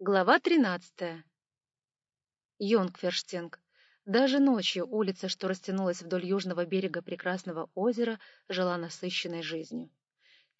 Глава тринадцатая. Йонгферштинг. Даже ночью улица, что растянулась вдоль южного берега прекрасного озера, жила насыщенной жизнью.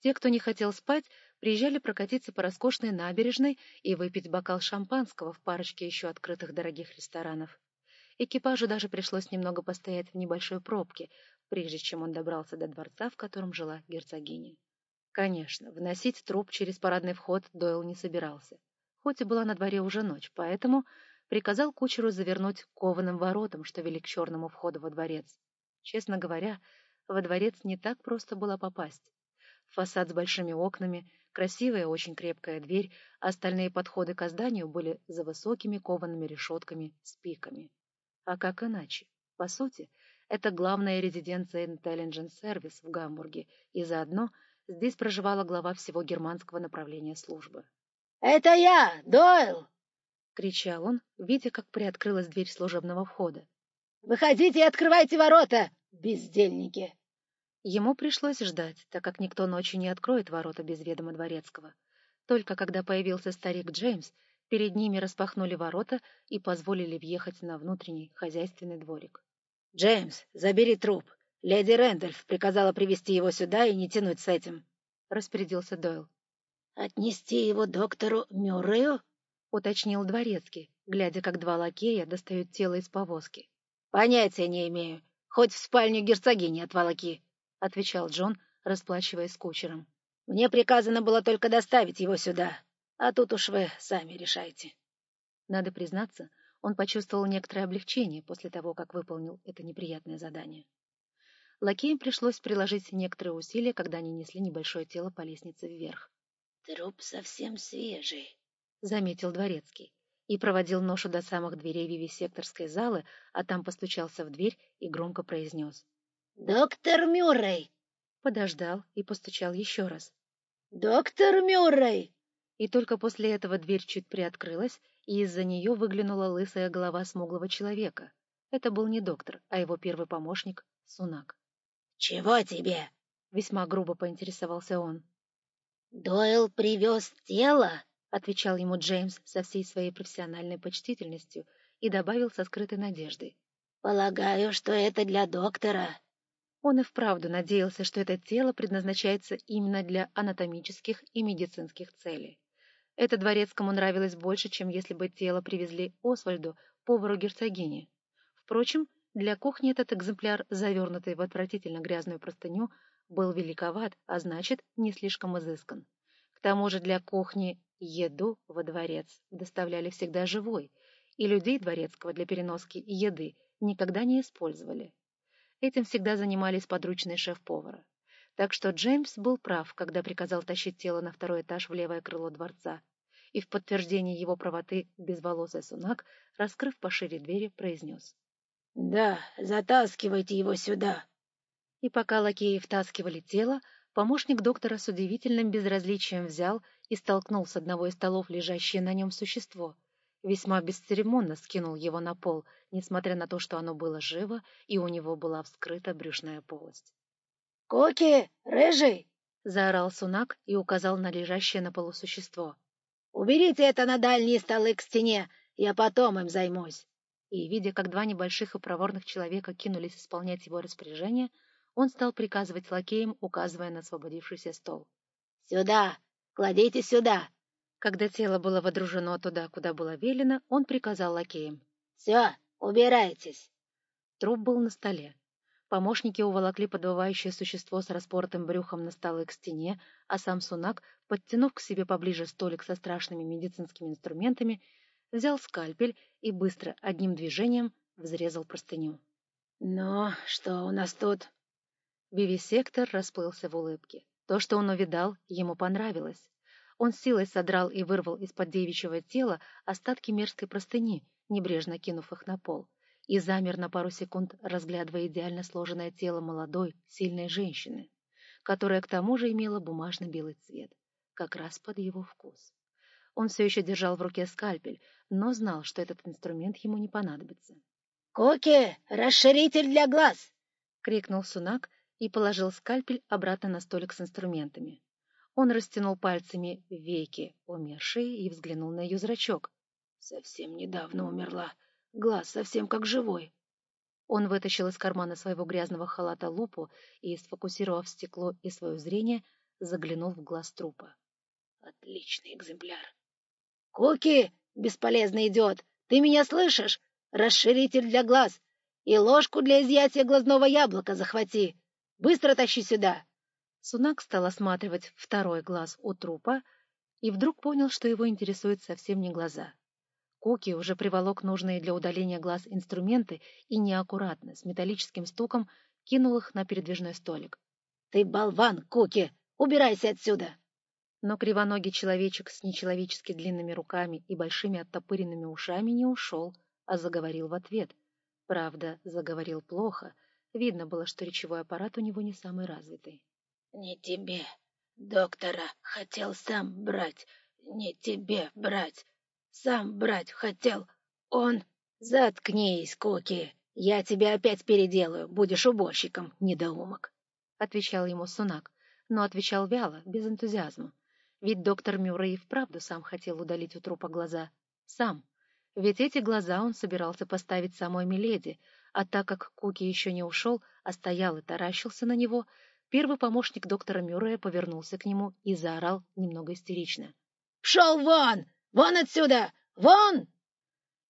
Те, кто не хотел спать, приезжали прокатиться по роскошной набережной и выпить бокал шампанского в парочке еще открытых дорогих ресторанов. Экипажу даже пришлось немного постоять в небольшой пробке, прежде чем он добрался до дворца, в котором жила герцогиня. Конечно, вносить труп через парадный вход Дойл не собирался хоть и была на дворе уже ночь, поэтому приказал кучеру завернуть кованым воротам, что вели к черному входу во дворец. Честно говоря, во дворец не так просто было попасть. Фасад с большими окнами, красивая, очень крепкая дверь, а остальные подходы к зданию были за высокими коваными решетками с пиками. А как иначе? По сути, это главная резиденция Intelligence Service в Гамбурге, и заодно здесь проживала глава всего германского направления службы. «Это я, Дойл!» — кричал он, видя, как приоткрылась дверь служебного входа. «Выходите и открывайте ворота, бездельники!» Ему пришлось ждать, так как никто ночью не откроет ворота без ведома дворецкого. Только когда появился старик Джеймс, перед ними распахнули ворота и позволили въехать на внутренний хозяйственный дворик. «Джеймс, забери труп. Леди Рэндольф приказала привести его сюда и не тянуть с этим», — распорядился Дойл. «Отнести его доктору Мюррею?» — уточнил дворецкий, глядя, как два лакея достают тело из повозки. «Понятия не имею. Хоть в спальню герцогини отволоки», — отвечал Джон, расплачиваясь с кучером. «Мне приказано было только доставить его сюда, а тут уж вы сами решайте». Надо признаться, он почувствовал некоторое облегчение после того, как выполнил это неприятное задание. Лакеям пришлось приложить некоторые усилия, когда они несли небольшое тело по лестнице вверх. Труп совсем свежий, — заметил дворецкий и проводил ношу до самых дверей вивисекторской залы, а там постучался в дверь и громко произнес. — Доктор Мюррей! Подождал и постучал еще раз. — Доктор Мюррей! И только после этого дверь чуть приоткрылась, и из-за нее выглянула лысая голова смуглого человека. Это был не доктор, а его первый помощник — Сунак. — Чего тебе? — весьма грубо поинтересовался он. «Дойл привез тело?» — отвечал ему Джеймс со всей своей профессиональной почтительностью и добавил со скрытой надеждой. «Полагаю, что это для доктора». Он и вправду надеялся, что это тело предназначается именно для анатомических и медицинских целей. Это дворецкому нравилось больше, чем если бы тело привезли Освальду, повару герцогини. Впрочем, для кухни этот экземпляр, завернутый в отвратительно грязную простыню, был великоват, а значит, не слишком изыскан. К тому же для кухни еду во дворец доставляли всегда живой, и людей дворецкого для переноски еды никогда не использовали. Этим всегда занимались подручные шеф-повара. Так что Джеймс был прав, когда приказал тащить тело на второй этаж в левое крыло дворца. И в подтверждение его правоты безволосый сунак, раскрыв пошире двери, произнес. — Да, затаскивайте его сюда. И пока лакеи втаскивали тело, помощник доктора с удивительным безразличием взял и столкнул с одного из столов лежащее на нем существо. Весьма бесцеремонно скинул его на пол, несмотря на то, что оно было живо, и у него была вскрыта брюшная полость. — Коки, рыжий! — заорал Сунак и указал на лежащее на полу существо. — Уберите это на дальние столы к стене, я потом им займусь. И, видя, как два небольших и проворных человека кинулись исполнять его распоряжение, он стал приказывать лакеям, указывая на освободившийся стол. «Сюда! Кладите сюда!» Когда тело было водружено туда, куда было велено, он приказал лакеям. «Все, убирайтесь!» Труп был на столе. Помощники уволокли подвывающее существо с распортым брюхом на столы к стене, а сам Сунак, подтянув к себе поближе столик со страшными медицинскими инструментами, взял скальпель и быстро, одним движением, взрезал простыню. «Ну, что у нас тут?» Вивисектор расплылся в улыбке. То, что он увидал, ему понравилось. Он силой содрал и вырвал из-под девичьего тела остатки мерзкой простыни, небрежно кинув их на пол, и замер на пару секунд, разглядывая идеально сложенное тело молодой, сильной женщины, которая к тому же имела бумажно-белый цвет, как раз под его вкус. Он все еще держал в руке скальпель, но знал, что этот инструмент ему не понадобится. «Коки, расширитель для глаз!» — крикнул Сунак, и положил скальпель обратно на столик с инструментами. Он растянул пальцами веки умершей и взглянул на ее зрачок. «Совсем недавно умерла. Глаз совсем как живой». Он вытащил из кармана своего грязного халата лупу и, сфокусировав стекло и свое зрение, заглянул в глаз трупа. «Отличный экземпляр». «Куки, бесполезный идиот, ты меня слышишь? Расширитель для глаз и ложку для изъятия глазного яблока захвати. Быстро тащи сюда!» Сунак стал осматривать второй глаз у трупа и вдруг понял, что его интересуют совсем не глаза. Куки уже приволок нужные для удаления глаз инструменты и неаккуратно, с металлическим стуком, кинул их на передвижной столик. — Ты болван, Куки! Убирайся отсюда! Но кривоногий человечек с нечеловечески длинными руками и большими оттопыренными ушами не ушел, а заговорил в ответ. Правда, заговорил плохо. Видно было, что речевой аппарат у него не самый развитый. Не тебе. Доктора хотел сам брать. Не тебе брать. Сам брать хотел. Он... Заткнись, Коки. Я тебя опять переделаю. Будешь уборщиком, недоумок. Отвечал ему Сунак, но отвечал вяло, без энтузиазма. Ведь доктор Мюррей вправду сам хотел удалить у трупа глаза. Сам. Ведь эти глаза он собирался поставить самой Миледи, а так как Куки еще не ушел, а стоял и таращился на него, Первый помощник доктора Мюррея повернулся к нему и заорал немного истерично. «Пшел вон! Вон отсюда! Вон!»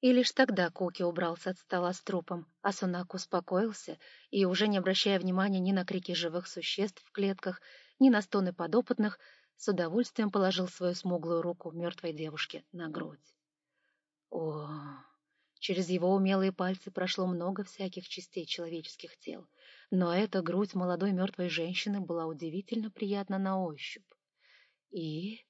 И лишь тогда Коки убрался от стола с трупом, а Сунак успокоился и, уже не обращая внимания ни на крики живых существ в клетках, ни на стоны подопытных, с удовольствием положил свою смуглую руку мертвой девушке на грудь. О, через его умелые пальцы прошло много всяких частей человеческих тел, но эта грудь молодой мертвой женщины была удивительно приятна на ощупь. И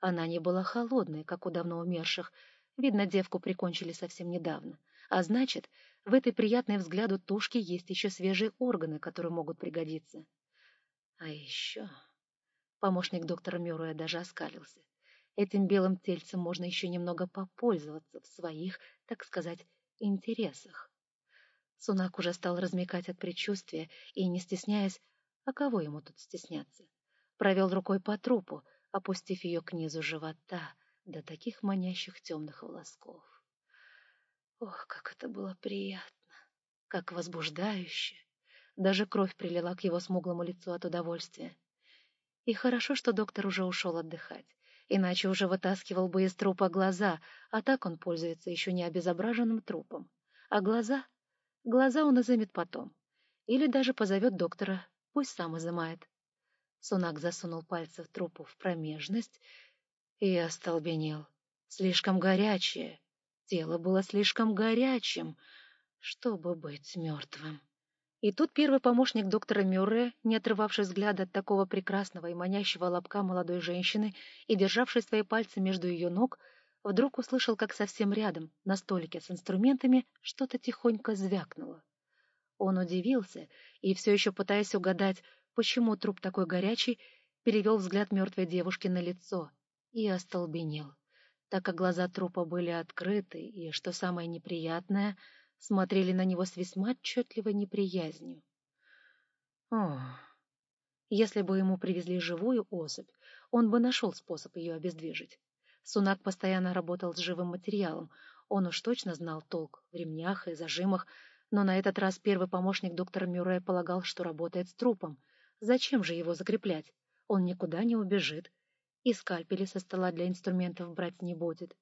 она не была холодной, как у давно умерших. Видно, девку прикончили совсем недавно. А значит, в этой приятной взгляду тушки есть еще свежие органы, которые могут пригодиться. А еще... Помощник доктора Мюррея даже оскалился. Этим белым тельцем можно еще немного попользоваться в своих, так сказать, интересах. Сунак уже стал размекать от предчувствия и, не стесняясь, а кого ему тут стесняться, провел рукой по трупу, опустив ее к низу живота до таких манящих темных волосков. Ох, как это было приятно, как возбуждающе! Даже кровь прилила к его смуглому лицу от удовольствия. И хорошо, что доктор уже ушел отдыхать, иначе уже вытаскивал бы из трупа глаза, а так он пользуется еще не обезображенным трупом. А глаза Глаза он изымет потом. Или даже позовет доктора, пусть сам изымает. Сунак засунул пальцы в трупу в промежность и остолбенел. Слишком горячее. Тело было слишком горячим, чтобы быть мертвым. И тут первый помощник доктора Мюрре, не отрывавший взгляда от такого прекрасного и манящего лобка молодой женщины и державший свои пальцы между ее ног, вдруг услышал, как совсем рядом, на столике с инструментами, что-то тихонько звякнуло. Он удивился и, все еще пытаясь угадать, почему труп такой горячий, перевел взгляд мертвой девушки на лицо и остолбенел, так как глаза трупа были открыты и, что самое неприятное, смотрели на него с весьма отчетливой неприязнью. О, если бы ему привезли живую особь, он бы нашел способ ее обездвижить. Сунак постоянно работал с живым материалом. Он уж точно знал толк в ремнях и зажимах, но на этот раз первый помощник доктора Мюррея полагал, что работает с трупом. Зачем же его закреплять? Он никуда не убежит. И скальпели со стола для инструментов брать не будет.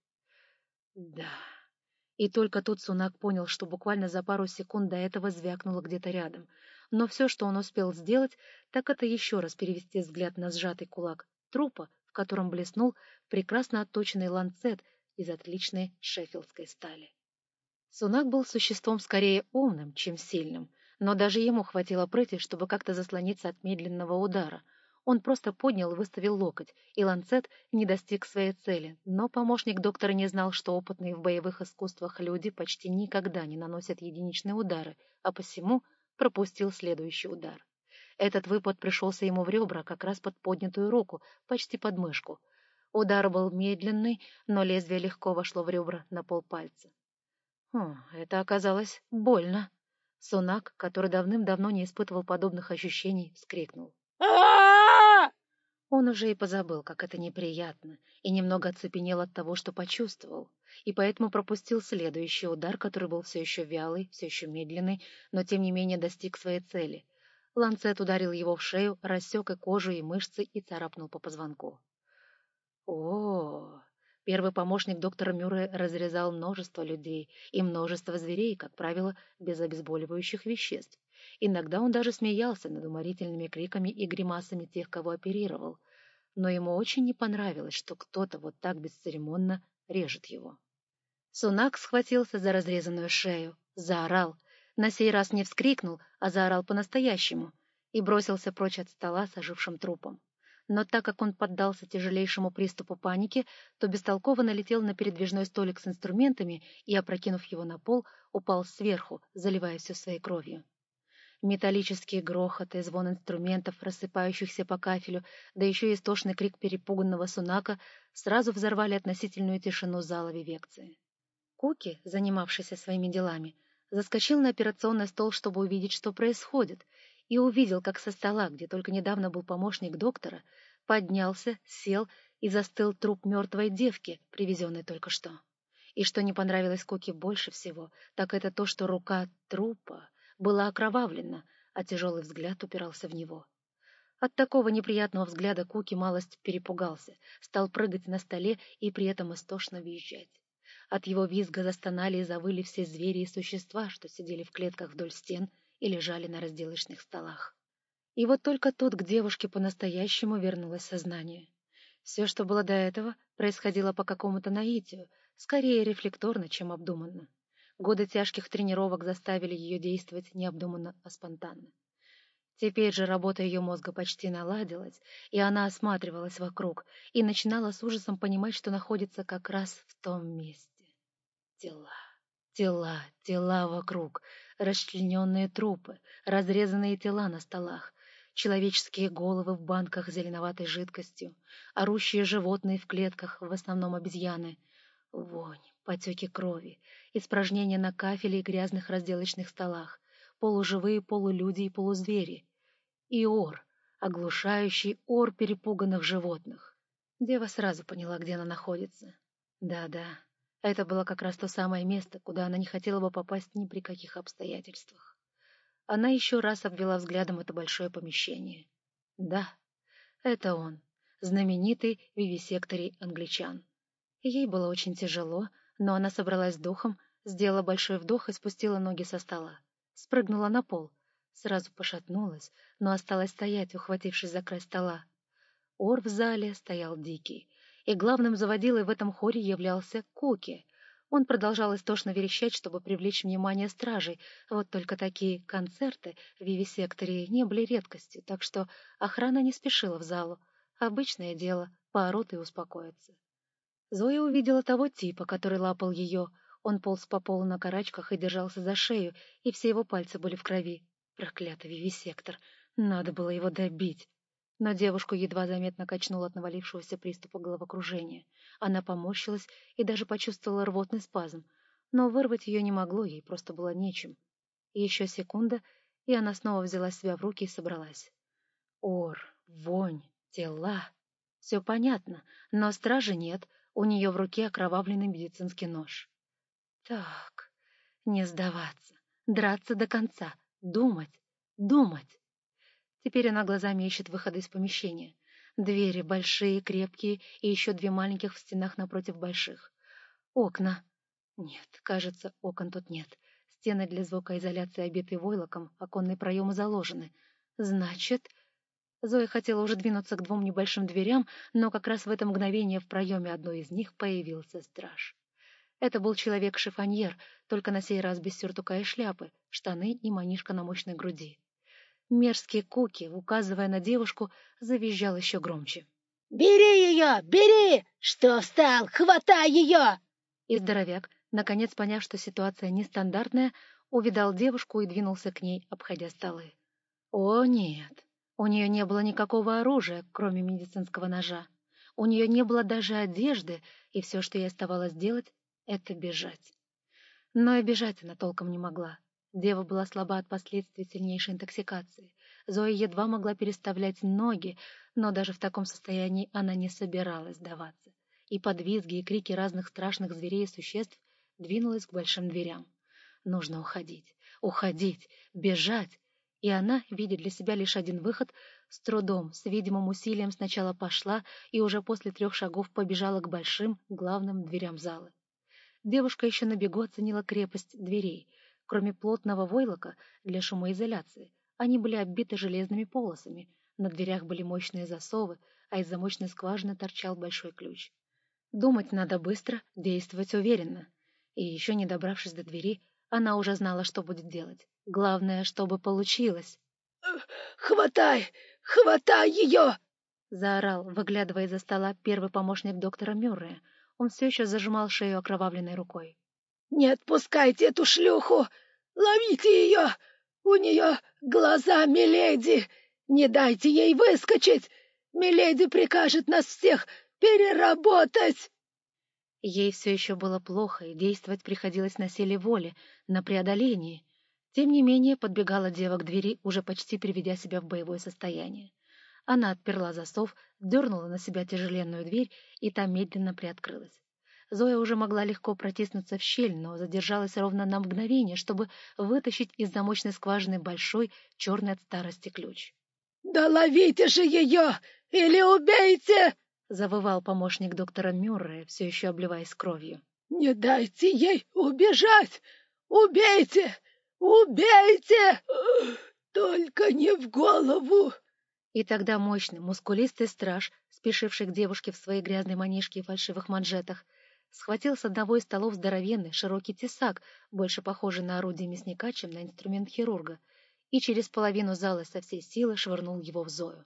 Да. И только тут Сунак понял, что буквально за пару секунд до этого звякнуло где-то рядом. Но все, что он успел сделать, так это еще раз перевести взгляд на сжатый кулак трупа, котором блеснул прекрасно отточенный ланцет из отличной шеффилдской стали. Сунак был существом скорее умным, чем сильным, но даже ему хватило прыти, чтобы как-то заслониться от медленного удара. Он просто поднял и выставил локоть, и ланцет не достиг своей цели, но помощник доктора не знал, что опытные в боевых искусствах люди почти никогда не наносят единичные удары, а посему пропустил следующий удар. Этот выпад пришелся ему в ребра, как раз под поднятую руку, почти под мышку. Удар был медленный, но лезвие легко вошло в ребра на полпальца. О, это оказалось больно. Сунак, который давным-давно не испытывал подобных ощущений, вскрикнул. Он уже и позабыл, как это неприятно, и немного оцепенел от того, что почувствовал, и поэтому пропустил следующий удар, который был все еще вялый, все еще медленный, но тем не менее достиг своей цели. Ланцет ударил его в шею, рассек и кожу, и мышцы и царапнул по позвонку. О, Первый помощник доктора Мюррея разрезал множество людей и множество зверей, как правило, без обезболивающих веществ. Иногда он даже смеялся над уморительными криками и гримасами тех, кого оперировал. Но ему очень не понравилось, что кто-то вот так бесцеремонно режет его. Сунак схватился за разрезанную шею, заорал. На сей раз не вскрикнул, а заорал по-настоящему и бросился прочь от стола с ожившим трупом но так как он поддался тяжелейшему приступу паники, то бестолково налетел на передвижной столик с инструментами и, опрокинув его на пол, упал сверху, заливая все своей кровью. Металлические грохоты, звон инструментов, рассыпающихся по кафелю, да еще и истошный крик перепуганного сунака сразу взорвали относительную тишину зала Вивекции. Куки, занимавшийся своими делами, заскочил на операционный стол, чтобы увидеть, что происходит, и увидел, как со стола, где только недавно был помощник доктора, поднялся, сел и застыл труп мертвой девки, привезенной только что. И что не понравилось Куки больше всего, так это то, что рука трупа была окровавлена, а тяжелый взгляд упирался в него. От такого неприятного взгляда Куки малость перепугался, стал прыгать на столе и при этом истошно визжать. От его визга застонали и завыли все звери и существа, что сидели в клетках вдоль стен и лежали на разделочных столах. И вот только тут к девушке по-настоящему вернулось сознание. Все, что было до этого, происходило по какому-то наитию, скорее рефлекторно, чем обдуманно. Годы тяжких тренировок заставили ее действовать не обдуманно, а спонтанно. Теперь же работа ее мозга почти наладилась, и она осматривалась вокруг и начинала с ужасом понимать, что находится как раз в том месте. Тела, тела, тела вокруг, расчлененные трупы, разрезанные тела на столах, человеческие головы в банках с зеленоватой жидкостью, орущие животные в клетках, в основном обезьяны, вонь, потеки крови, испражнения на кафеле и грязных разделочных столах, полуживые полулюди и полузвери, и ор, оглушающий ор перепуганных животных. Дева сразу поняла, где она находится. Да-да, это было как раз то самое место, куда она не хотела бы попасть ни при каких обстоятельствах. Она еще раз обвела взглядом это большое помещение. Да, это он, знаменитый вивисекторий англичан. Ей было очень тяжело, но она собралась с духом, сделала большой вдох и спустила ноги со стола. Спрыгнула на пол. Сразу пошатнулась, но осталась стоять, ухватившись за край стола. Ор в зале стоял дикий и главным заводилой в этом хоре являлся Куки. Он продолжал истошно верещать, чтобы привлечь внимание стражей, вот только такие концерты в вивисекторе не были редкостью, так что охрана не спешила в залу. Обычное дело, поорут и успокоятся. Зоя увидела того типа, который лапал ее. Он полз по полу на карачках и держался за шею, и все его пальцы были в крови. Проклятый вивисектор! Надо было его добить но девушку едва заметно качнул от навалившегося приступа головокружения. Она поморщилась и даже почувствовала рвотный спазм, но вырвать ее не могло, ей просто было нечем. еще секунда, и она снова взяла себя в руки и собралась. Ор, вонь, тела. Все понятно, но стражи нет, у нее в руке окровавленный медицинский нож. Так, не сдаваться, драться до конца, думать, думать. Теперь она глазами ищет выхода из помещения. Двери большие, крепкие, и еще две маленьких в стенах напротив больших. Окна. Нет, кажется, окон тут нет. Стены для звукоизоляции обиты войлоком, оконные проемы заложены. Значит... Зоя хотела уже двинуться к двум небольшим дверям, но как раз в это мгновение в проеме одной из них появился страж. Это был человек-шифоньер, только на сей раз без сюртука и шляпы, штаны и манишка на мощной груди. Мерзкий Куки, указывая на девушку, завизжал еще громче. «Бери ее! Бери! Что встал? Хватай ее!» И здоровяк, наконец поняв, что ситуация нестандартная, увидал девушку и двинулся к ней, обходя столы. О, нет! У нее не было никакого оружия, кроме медицинского ножа. У нее не было даже одежды, и все, что ей оставалось делать, — это бежать. Но и бежать она толком не могла. Дева была слаба от последствий сильнейшей интоксикации. Зоя едва могла переставлять ноги, но даже в таком состоянии она не собиралась сдаваться. И под визги и крики разных страшных зверей и существ двинулась к большим дверям. Нужно уходить, уходить, бежать. И она, видя для себя лишь один выход, с трудом, с видимым усилием сначала пошла и уже после трех шагов побежала к большим главным дверям зала. Девушка еще на бегу оценила крепость дверей. Кроме плотного войлока для шумоизоляции, они были оббиты железными полосами, на дверях были мощные засовы, а из замочной скважины торчал большой ключ. Думать надо быстро, действовать уверенно. И еще не добравшись до двери, она уже знала, что будет делать. Главное, чтобы получилось. «Хватай! Хватай ее!» — заорал, выглядывая из-за стола первый помощник доктора Мюррея. Он все еще зажимал шею окровавленной рукой. «Не отпускайте эту шлюху! Ловите ее! У нее глаза Миледи! Не дайте ей выскочить! Миледи прикажет нас всех переработать!» Ей все еще было плохо, и действовать приходилось на силе воли, на преодолении. Тем не менее, подбегала дева к двери, уже почти приведя себя в боевое состояние. Она отперла засов, дернула на себя тяжеленную дверь, и та медленно приоткрылась. Зоя уже могла легко протиснуться в щель, но задержалась ровно на мгновение, чтобы вытащить из замочной скважины большой, черный от старости ключ. «Да ловите же ее! Или убейте!» — завывал помощник доктора Мюррея, все еще обливаясь кровью. «Не дайте ей убежать! Убейте! Убейте! Только не в голову!» И тогда мощный, мускулистый страж, спешивший к девушке в своей грязной манишке и фальшивых манжетах, схватил с одного из столов здоровенный, широкий тесак, больше похожий на орудие мясника, чем на инструмент хирурга, и через половину зала со всей силы швырнул его в Зою.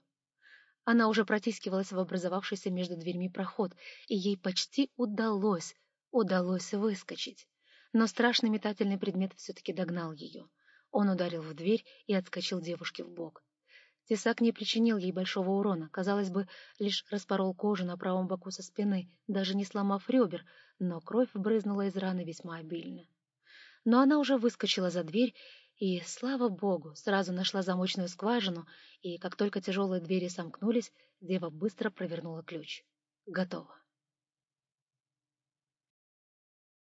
Она уже протискивалась в образовавшийся между дверьми проход, и ей почти удалось, удалось выскочить. Но страшный метательный предмет все-таки догнал ее. Он ударил в дверь и отскочил девушке в бок. Тесак не причинил ей большого урона, казалось бы, лишь распорол кожу на правом боку со спины, даже не сломав ребер, но кровь брызнула из раны весьма обильно. Но она уже выскочила за дверь и, слава богу, сразу нашла замочную скважину, и как только тяжелые двери сомкнулись, дева быстро провернула ключ. Готово.